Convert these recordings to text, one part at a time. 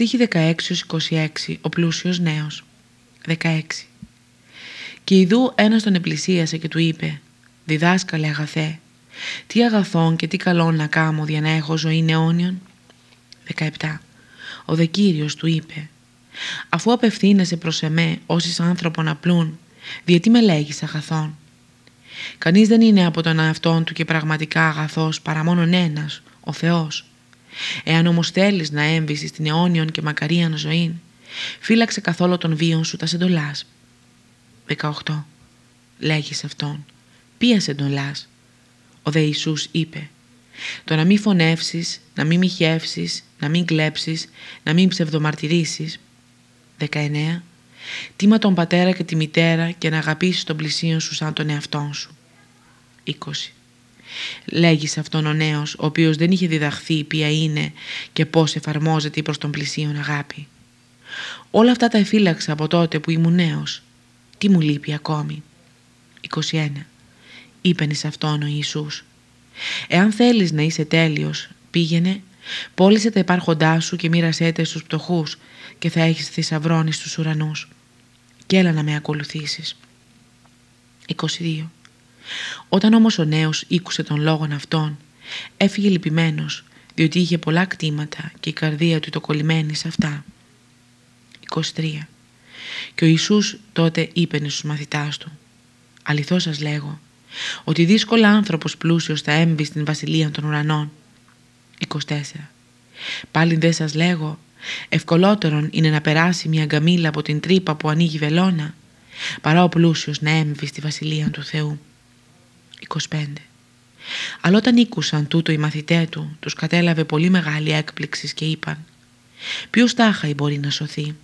Στίχη 16-26 Ο πλούσιος νέος. 16 Και ειδού ένας τον επλησίασε και του είπε «Διδάσκαλε αγαθέ, τι αγαθόν και τι καλό να κάμω για να έχω ζωή αιώνιον» 17 Ο δε Κύριος του είπε «Αφού απευθύνεσαι προς εμέ όσοι άνθρωπον απλούν, διότι με λέγεις αγαθόν» Κανείς δεν είναι από τον εαυτόν του και πραγματικά αγαθός παρά μόνον ένας, ο Θεός. Εάν όμως θέλεις να έμβεις στην αιώνιον και μακαρίαν ζωή, φύλαξε καθόλου τον βίον σου τα σεντολάς. 18. Λέγεις σε αυτόν. Ποια σεντολάς. Ο δε Ιησούς είπε. Το να μην φωνεύσεις, να μην μοιχεύσεις, να μην κλέψεις, να μην ψευδομαρτυρήσεις. 19. Τίμα τον πατέρα και τη μητέρα και να αγαπήσεις τον πλησίον σου σαν τον εαυτόν σου. 20. Λέγεις σε αυτόν ο νέος, ο οποίος δεν είχε διδαχθεί ποια είναι και πώς εφαρμόζεται η προς τον πλησίον αγάπη. Όλα αυτά τα εφύλαξα από τότε που ήμουν νέος. Τι μου λείπει ακόμη. 21. Είπεν σε αυτόν ο Ιησούς. Εάν θέλεις να είσαι τέλειος, πήγαινε, πώλησε τα υπάρχοντά σου και μοίρασέ τα στους πτωχούς και θα έχεις θησαυρώνεις στους ουρανούς. Και έλα να με ακολουθήσεις. 22. Όταν όμως ο νέος ήκουσε τον λόγον αυτόν, έφυγε λυπημένος, διότι είχε πολλά κτήματα και η καρδία του το κολλημένη σε αυτά. 23. Και ο Ιησούς τότε είπενε στους μαθητάς του «Αληθώ σας λέγω, ότι δύσκολα άνθρωπος πλούσιος θα έμπει στην βασιλεία των ουρανών». 24. Πάλι δεν σας λέγω, ευκολότερον είναι να περάσει μια γκαμίλα από την τρύπα που ανοίγει βελόνα, παρά ο πλούσιος να έμβει στη βασιλεία του Θεού. 25. Αλλά όταν ήκουσαν τούτο οι μαθητέ του, τους κατέλαβε πολύ μεγάλη έκπληξη και είπαν «Ποιος τάχα μπορεί να σωθεί»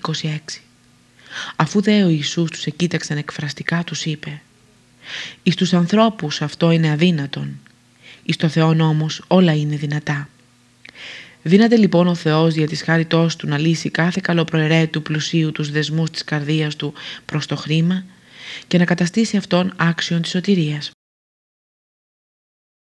26. Αφού δε ο Ιησούς τους εκοίταξαν εκφραστικά τους είπε «Εις τους ανθρώπους αυτό είναι αδύνατον, εις το Θεόν όμως όλα είναι δυνατά». Δύναται λοιπόν ο Θεός για της χάριτός του να λύσει κάθε καλοπροαιρέτου πλουσίου τους δεσμούς της καρδίας του προς το χρήμα και να καταστήσει αυτόν άξιον της σωτηρίας.